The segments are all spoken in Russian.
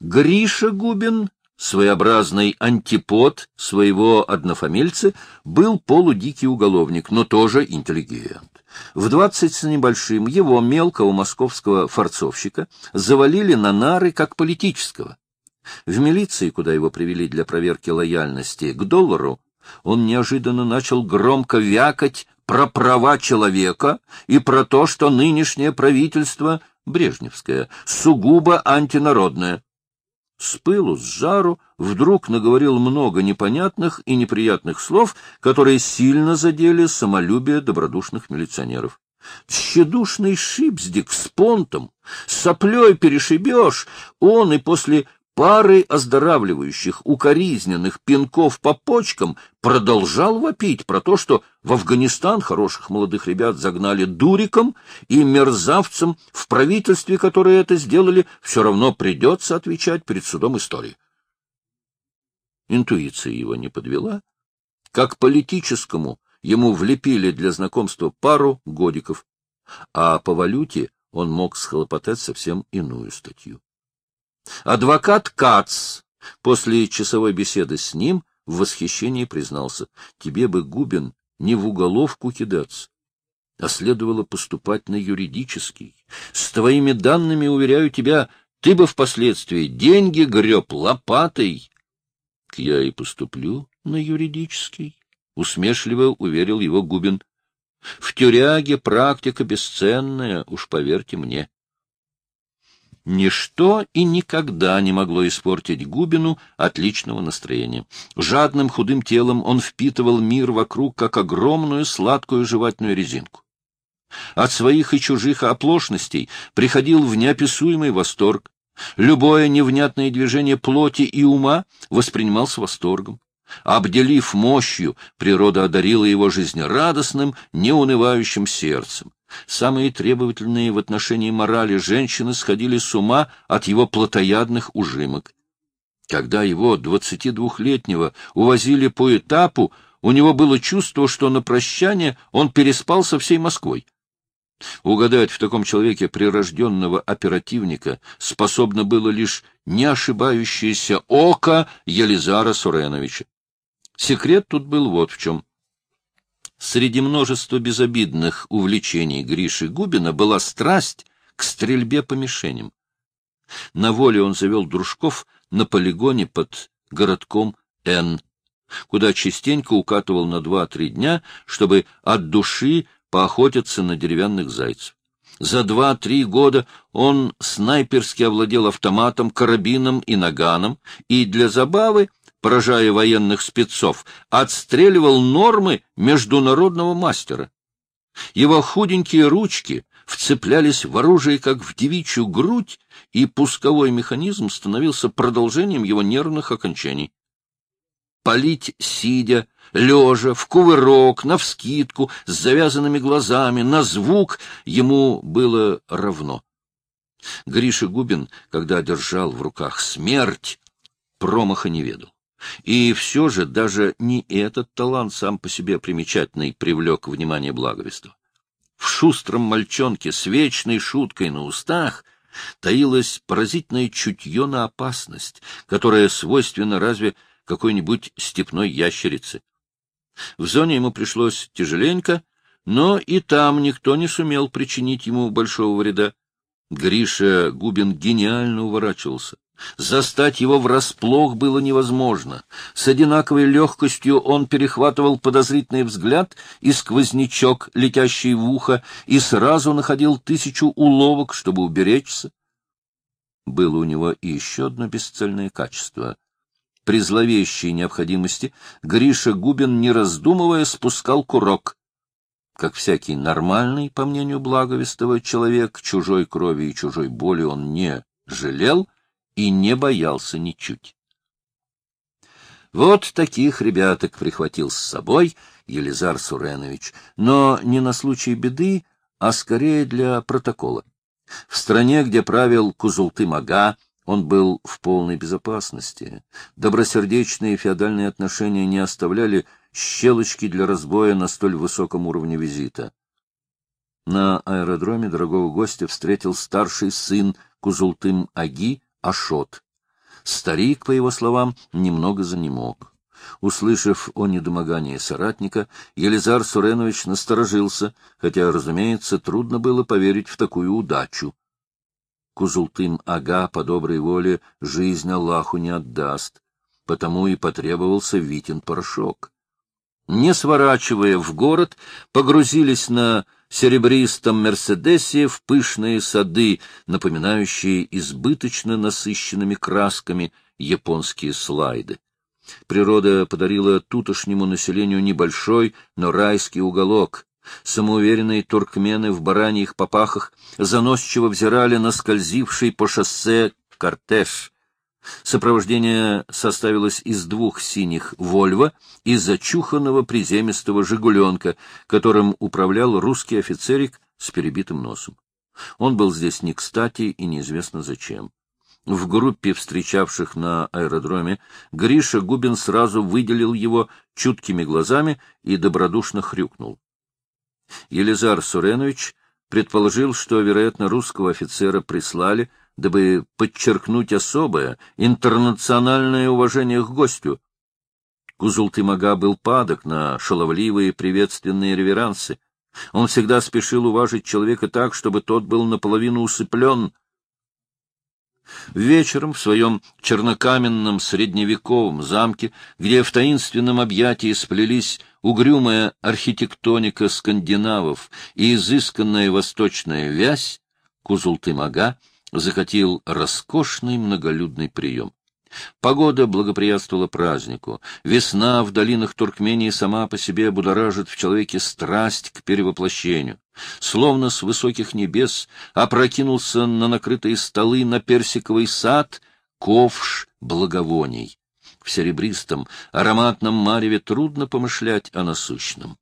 Гриша Губин, своеобразный антипод своего однофамильца, был полудикий уголовник, но тоже интеллигент. В двадцать с небольшим его мелкого московского форцовщика завалили на нары как политического. В милиции, куда его привели для проверки лояльности к доллару, он неожиданно начал громко вякать про права человека и про то, что нынешнее правительство, брежневское, сугубо антинародное. С пылу, с жару вдруг наговорил много непонятных и неприятных слов, которые сильно задели самолюбие добродушных милиционеров. Тщедушный шипздик с понтом, соплей перешибешь, он и после парой оздоравливающих укоризненных пинков по почкам продолжал вопить про то, что в Афганистан хороших молодых ребят загнали дуриком, и мерзавцам в правительстве, которые это сделали, все равно придется отвечать перед судом истории. Интуиция его не подвела. Как политическому ему влепили для знакомства пару годиков, а по валюте он мог схлопотать совсем иную статью. Адвокат Кац после часовой беседы с ним в восхищении признался, тебе бы, Губин, не в уголовку кидаться, а следовало поступать на юридический. С твоими данными, уверяю тебя, ты бы впоследствии деньги греб лопатой. — Я и поступлю на юридический, — усмешливо уверил его Губин. — В тюряге практика бесценная, уж поверьте мне. Ничто и никогда не могло испортить Губину отличного настроения. Жадным худым телом он впитывал мир вокруг, как огромную сладкую жевательную резинку. От своих и чужих оплошностей приходил в неописуемый восторг. Любое невнятное движение плоти и ума воспринимал с восторгом. Обделив мощью, природа одарила его жизнерадостным, неунывающим сердцем. Самые требовательные в отношении морали женщины сходили с ума от его плотоядных ужимок. Когда его, двадцати двухлетнего, увозили по этапу, у него было чувство, что на прощание он переспал со всей Москвой. Угадать в таком человеке прирожденного оперативника способно было лишь не ошибающееся око Елизара Суреновича. Секрет тут был вот в чем. Среди множества безобидных увлечений Гриши Губина была страсть к стрельбе по мишеням. На воле он завел дружков на полигоне под городком Н, куда частенько укатывал на два-три дня, чтобы от души поохотиться на деревянных зайцев. За два-три года он снайперски овладел автоматом, карабином и наганом, и для забавы поражая военных спецов, отстреливал нормы международного мастера. Его худенькие ручки вцеплялись в оружие, как в девичью грудь, и пусковой механизм становился продолжением его нервных окончаний. Полить сидя, лежа, в кувырок, навскидку, с завязанными глазами, на звук ему было равно. Гриша Губин, когда держал в руках смерть, промаха не ведал. И все же даже не этот талант сам по себе примечательный привлек внимание благовества. В шустром мальчонке с вечной шуткой на устах таилось поразительное чутье на опасность, которое свойственно разве какой-нибудь степной ящерице. В зоне ему пришлось тяжеленько, но и там никто не сумел причинить ему большого вреда. Гриша Губин гениально уворачивался. Застать его врасплох было невозможно. С одинаковой легкостью он перехватывал подозрительный взгляд и сквознячок, летящий в ухо, и сразу находил тысячу уловок, чтобы уберечься. Было у него и еще одно бесцельное качество. При зловещей необходимости Гриша Губин, не раздумывая, спускал курок. Как всякий нормальный, по мнению Благовестова, человек, чужой крови и чужой боли он не жалел — и не боялся ничуть. Вот таких ребяток прихватил с собой Елизар Суренович, но не на случай беды, а скорее для протокола. В стране, где правил Кузулты-Мага, он был в полной безопасности. Добросердечные феодальные отношения не оставляли щелочки для разбоя на столь высоком уровне визита. На аэродроме дорогого гостя встретил старший сын Кузултым-Аги, Ашот. Старик, по его словам, немного занемог. Услышав о недомогании соратника, Елизар Суренович насторожился, хотя, разумеется, трудно было поверить в такую удачу. Кузултым-ага по доброй воле жизнь Аллаху не отдаст, потому и потребовался Витин порошок. Не сворачивая в город, погрузились на серебристом «Мерседесе» в пышные сады, напоминающие избыточно насыщенными красками японские слайды. Природа подарила тутошнему населению небольшой, но райский уголок. Самоуверенные туркмены в бараньих попахах заносчиво взирали на скользивший по шоссе кортеж. Сопровождение составилось из двух синих «Вольво» и зачуханного приземистого «Жигуленка», которым управлял русский офицерик с перебитым носом. Он был здесь не кстати и неизвестно зачем. В группе встречавших на аэродроме Гриша Губин сразу выделил его чуткими глазами и добродушно хрюкнул. Елизар Суренович предположил, что, вероятно, русского офицера прислали, дабы подчеркнуть особое, интернациональное уважение к гостю. Кузултымага был падок на шаловливые приветственные реверансы. Он всегда спешил уважить человека так, чтобы тот был наполовину усыплен — Вечером в своем чернокаменном средневековом замке, где в таинственном объятии сплелись угрюмая архитектоника скандинавов и изысканная восточная вязь, Кузултымага захотел роскошный многолюдный прием. Погода благоприятствовала празднику. Весна в долинах Туркмении сама по себе будоражит в человеке страсть к перевоплощению. Словно с высоких небес опрокинулся на накрытые столы на персиковый сад ковш благовоний. В серебристом, ароматном мареве трудно помышлять о насущном.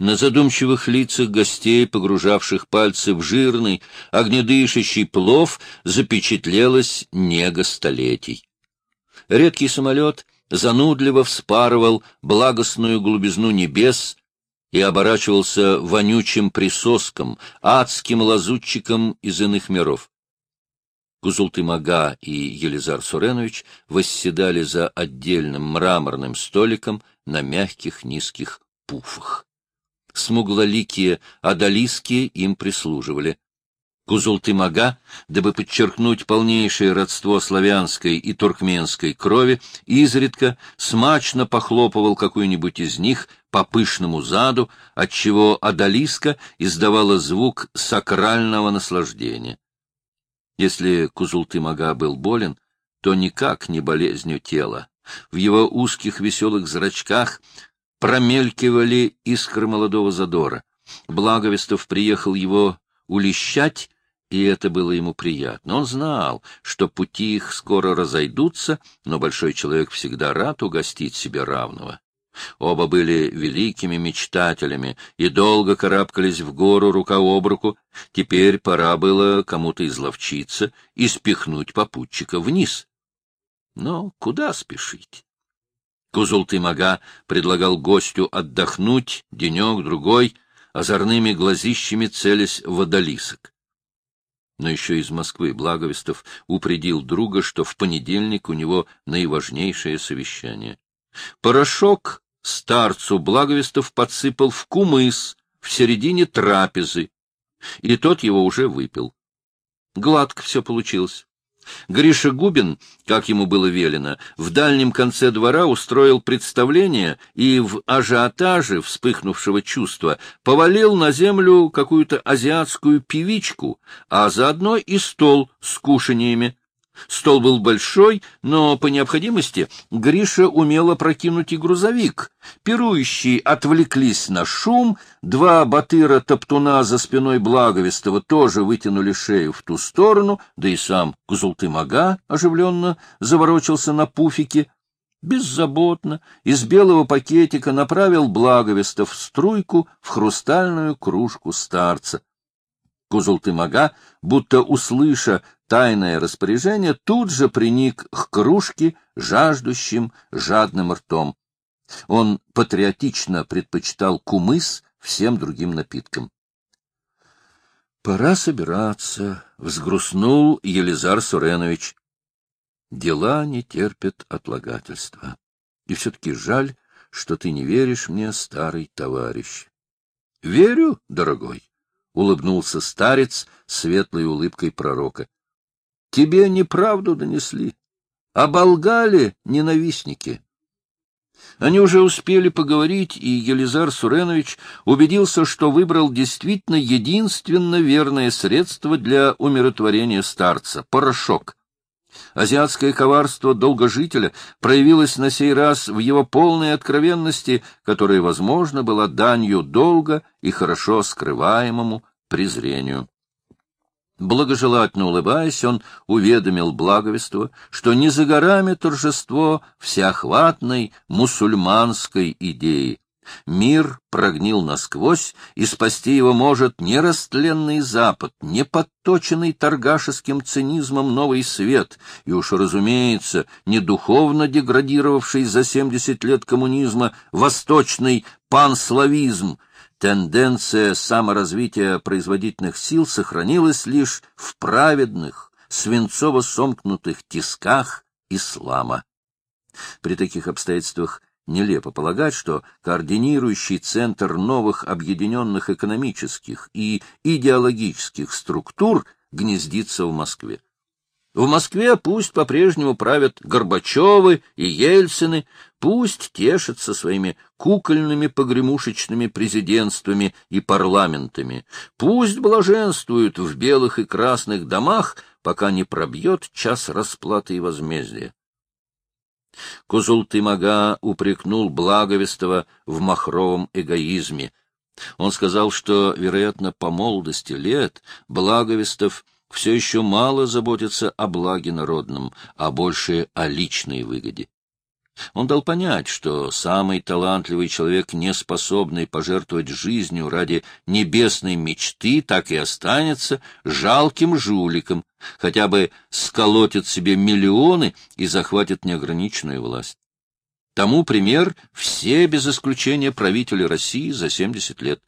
На задумчивых лицах гостей, погружавших пальцы в жирный, огнедышащий плов, запечатлелась нега столетий. Редкий самолет занудливо вспарывал благостную глубизну небес и оборачивался вонючим присоском, адским лазутчиком из иных миров. Кузултымага и Елизар Суренович восседали за отдельным мраморным столиком на мягких низких пуфах смуглоликие одолиские им прислуживали. Кузултымага, дабы подчеркнуть полнейшее родство славянской и туркменской крови, изредка смачно похлопывал какую-нибудь из них по пышному заду, отчего одолиска издавала звук сакрального наслаждения. Если Кузултымага был болен, то никак не болезнью тела. В его узких веселых зрачках промелькивали искры молодого задора. Благовестов приехал его улещать, и это было ему приятно. Он знал, что пути их скоро разойдутся, но большой человек всегда рад угостить себе равного. Оба были великими мечтателями и долго карабкались в гору рука об руку. Теперь пора было кому-то изловчиться и спихнуть попутчика вниз. Но куда спешить? Кузултымага предлагал гостю отдохнуть денек-другой, озорными глазищами целясь водолисок. Но еще из Москвы Благовестов упредил друга, что в понедельник у него наиважнейшее совещание. Порошок старцу Благовестов подсыпал в кумыс в середине трапезы, и тот его уже выпил. Гладко все получилось. Гриша Губин, как ему было велено, в дальнем конце двора устроил представление и в ажиотаже вспыхнувшего чувства повалил на землю какую-то азиатскую певичку, а заодно и стол с кушаниями. Стол был большой, но по необходимости Гриша умел прокинуть и грузовик. Пирующие отвлеклись на шум, два батыра-топтуна за спиной Благовестова тоже вытянули шею в ту сторону, да и сам Кузултымага оживленно заворочился на пуфике. Беззаботно из белого пакетика направил Благовестов струйку в хрустальную кружку старца. Кузултымага, будто услыша тайное распоряжение, тут же приник к кружке жаждущим жадным ртом. Он патриотично предпочитал кумыс всем другим напиткам. — Пора собираться, — взгрустнул Елизар Суренович. Дела не терпят отлагательства. И все-таки жаль, что ты не веришь мне, старый товарищ. — Верю, дорогой, — улыбнулся старец светлой улыбкой пророка. — Тебе неправду донесли. Оболгали ненавистники. Они уже успели поговорить, и Елизар Суренович убедился, что выбрал действительно единственно верное средство для умиротворения старца — порошок. Азиатское коварство долгожителя проявилось на сей раз в его полной откровенности, которая, возможно, была данью долго и хорошо скрываемому презрению. Благожелательно улыбаясь, он уведомил благовество, что не за горами торжество всеохватной мусульманской идеи. Мир прогнил насквозь, и спасти его может не растленный Запад, не подточенный торгашеским цинизмом новый свет, и уж, разумеется, не духовно деградировавший за семьдесят лет коммунизма восточный панславизм, Тенденция саморазвития производительных сил сохранилась лишь в праведных, свинцово-сомкнутых тисках ислама. При таких обстоятельствах нелепо полагать, что координирующий центр новых объединенных экономических и идеологических структур гнездится в Москве. В Москве пусть по-прежнему правят Горбачевы и Ельцины, пусть тешатся своими кукольными погремушечными президентствами и парламентами, пусть блаженствуют в белых и красных домах, пока не пробьет час расплаты и возмездия. Кузултымага упрекнул Благовестова в махровом эгоизме. Он сказал, что, вероятно, по молодости лет Благовестов все еще мало заботится о благе народном, а больше о личной выгоде. Он дал понять, что самый талантливый человек, не способный пожертвовать жизнью ради небесной мечты, так и останется жалким жуликом, хотя бы сколотит себе миллионы и захватит неограниченную власть. Тому пример все без исключения правители России за 70 лет.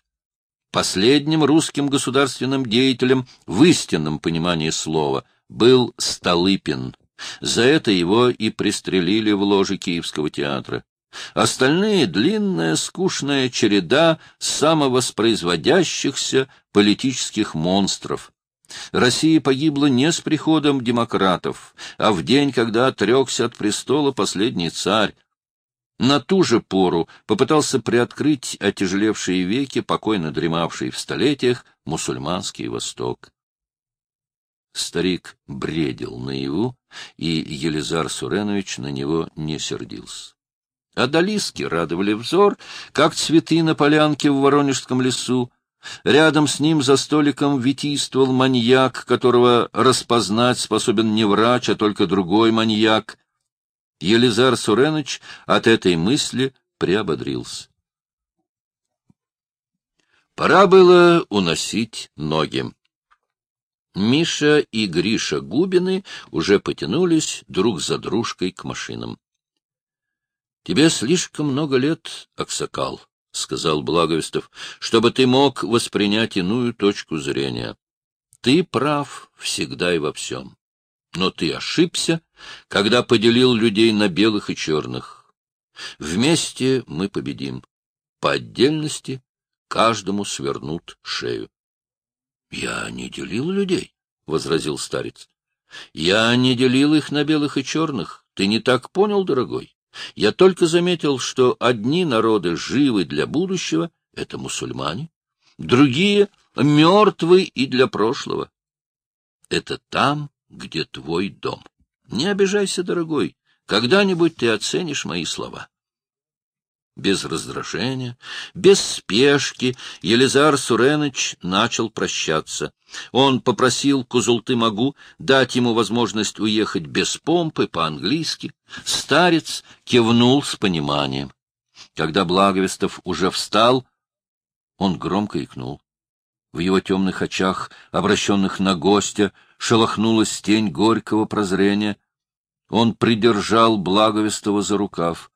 Последним русским государственным деятелем в истинном понимании слова был Столыпин. За это его и пристрелили в ложе Киевского театра. Остальные — длинная, скучная череда самовоспроизводящихся политических монстров. Россия погибла не с приходом демократов, а в день, когда отрекся от престола последний царь, на ту же пору попытался приоткрыть отяжелевшие веки, покойно дремавший в столетиях, мусульманский Восток. Старик бредил наяву, и Елизар Суренович на него не сердился. Одолиски радовали взор, как цветы на полянке в Воронежском лесу. Рядом с ним за столиком витийствовал маньяк, которого распознать способен не врач, а только другой маньяк. Елизар Суренович от этой мысли приободрился. Пора было уносить ноги. Миша и Гриша Губины уже потянулись друг за дружкой к машинам. — Тебе слишком много лет, Аксакал, — сказал Благовестов, — чтобы ты мог воспринять иную точку зрения. Ты прав всегда и во всем. Но ты ошибся, когда поделил людей на белых и черных. Вместе мы победим. По отдельности каждому свернут шею. — Я не делил людей, — возразил старец. — Я не делил их на белых и черных. Ты не так понял, дорогой? Я только заметил, что одни народы живы для будущего — это мусульмане, другие — мертвы и для прошлого. Это там, где твой дом. Не обижайся, дорогой, когда-нибудь ты оценишь мои слова. Без раздражения, без спешки Елизар Суреныч начал прощаться. Он попросил Кузулты-Магу дать ему возможность уехать без помпы по-английски. Старец кивнул с пониманием. Когда Благовестов уже встал, он громко икнул. В его темных очах, обращенных на гостя, шелохнулась тень горького прозрения. Он придержал Благовестова за рукав. —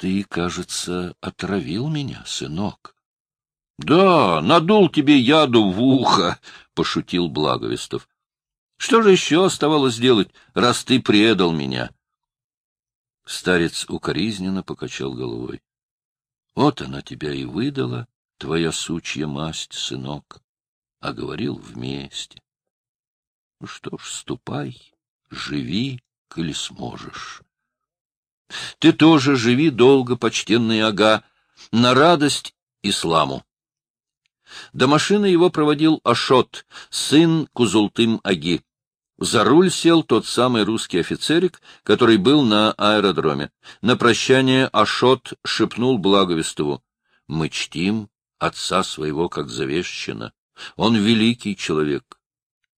Ты, кажется, отравил меня, сынок. — Да, надул тебе яду в ухо, — пошутил Благовестов. Что же еще оставалось делать, раз ты предал меня? Старец укоризненно покачал головой. Вот она тебя и выдала, твоя сучья масть, сынок, а говорил вместе. Ну что ж, ступай, живи, коли сможешь. Ты тоже живи долго, почтенный ага, на радость исламу. До машины его проводил Ашот, сын Кузултым-Аги. За руль сел тот самый русский офицерик, который был на аэродроме. На прощание Ашот шепнул Благовестову. — Мы чтим отца своего как завещано. Он великий человек.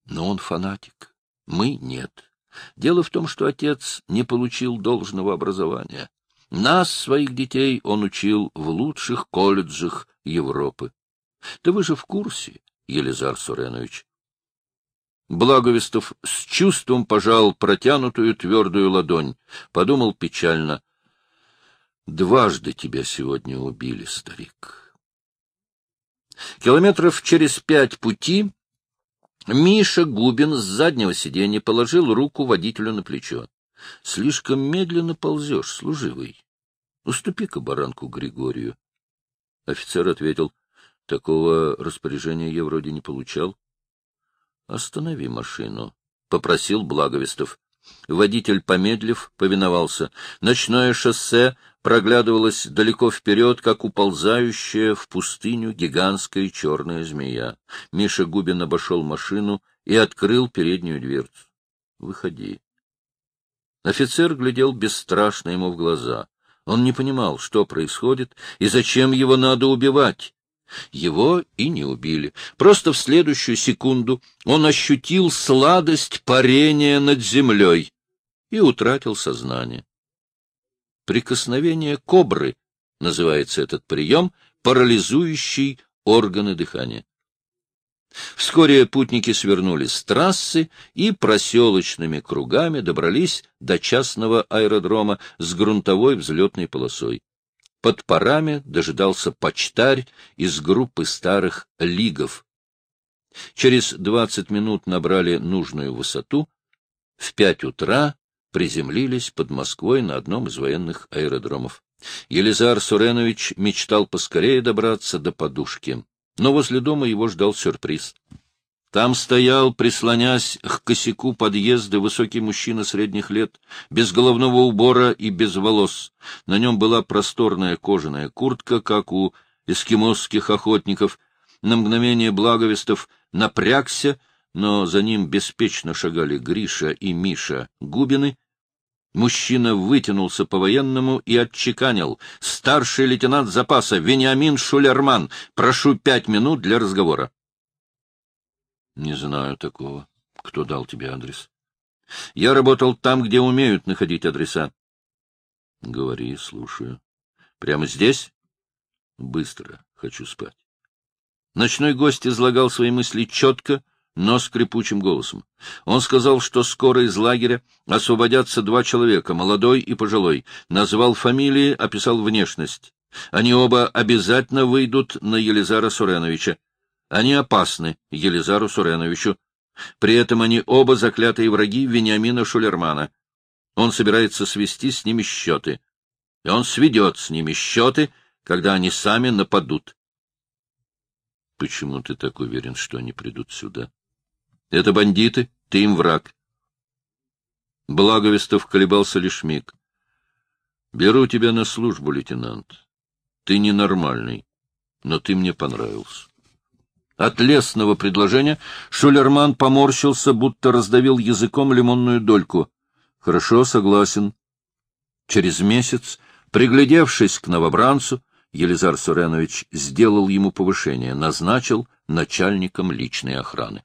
Но он фанатик. Мы — нет. Дело в том, что отец не получил должного образования. Нас, своих детей, он учил в лучших колледжах Европы. Да вы же в курсе, Елизар Суренович. Благовестов с чувством пожал протянутую твердую ладонь, подумал печально. Дважды тебя сегодня убили, старик. Километров через пять пути Миша Губин с заднего сиденья положил руку водителю на плечо. — Слишком медленно ползешь, служивый. Уступи-ка баранку Григорию. Офицер ответил, — Такого распоряжения я вроде не получал. — Останови машину, — попросил Благовестов. Водитель, помедлив, повиновался. Ночное шоссе проглядывалось далеко вперед, как уползающая в пустыню гигантская черная змея. Миша Губин обошел машину и открыл переднюю дверцу. — Выходи. Офицер глядел бесстрашно ему в глаза. Он не понимал, что происходит и зачем его надо убивать. Его и не убили. Просто в следующую секунду он ощутил сладость парения над землей и утратил сознание. Прикосновение кобры называется этот прием, парализующий органы дыхания. Вскоре путники свернули с трассы и проселочными кругами добрались до частного аэродрома с грунтовой взлетной полосой. Под парами дожидался почтарь из группы старых лигов. Через двадцать минут набрали нужную высоту. В пять утра приземлились под Москвой на одном из военных аэродромов. Елизар Суренович мечтал поскорее добраться до подушки, но возле дома его ждал сюрприз. Там стоял, прислонясь к косяку подъезда, высокий мужчина средних лет, без головного убора и без волос. На нем была просторная кожаная куртка, как у эскимосских охотников. На мгновение Благовестов напрягся, но за ним беспечно шагали Гриша и Миша Губины. Мужчина вытянулся по-военному и отчеканил. «Старший лейтенант запаса Вениамин Шулерман, прошу пять минут для разговора». — Не знаю такого. Кто дал тебе адрес? — Я работал там, где умеют находить адреса. — Говори, слушаю. — Прямо здесь? — Быстро. Хочу спать. Ночной гость излагал свои мысли четко, но скрипучим голосом. Он сказал, что скоро из лагеря освободятся два человека, молодой и пожилой, назвал фамилии, описал внешность. Они оба обязательно выйдут на Елизара Суреновича. Они опасны Елизару Суреновичу. При этом они оба заклятые враги Вениамина Шулермана. Он собирается свести с ними счеты. И он сведет с ними счеты, когда они сами нападут. — Почему ты так уверен, что они придут сюда? — Это бандиты, ты им враг. Благовестов колебался лишь миг. — Беру тебя на службу, лейтенант. Ты ненормальный, но ты мне понравился. От лесного предложения Шулерман поморщился, будто раздавил языком лимонную дольку. Хорошо, согласен. Через месяц, приглядевшись к новобранцу, Елизар Суренович сделал ему повышение, назначил начальником личной охраны.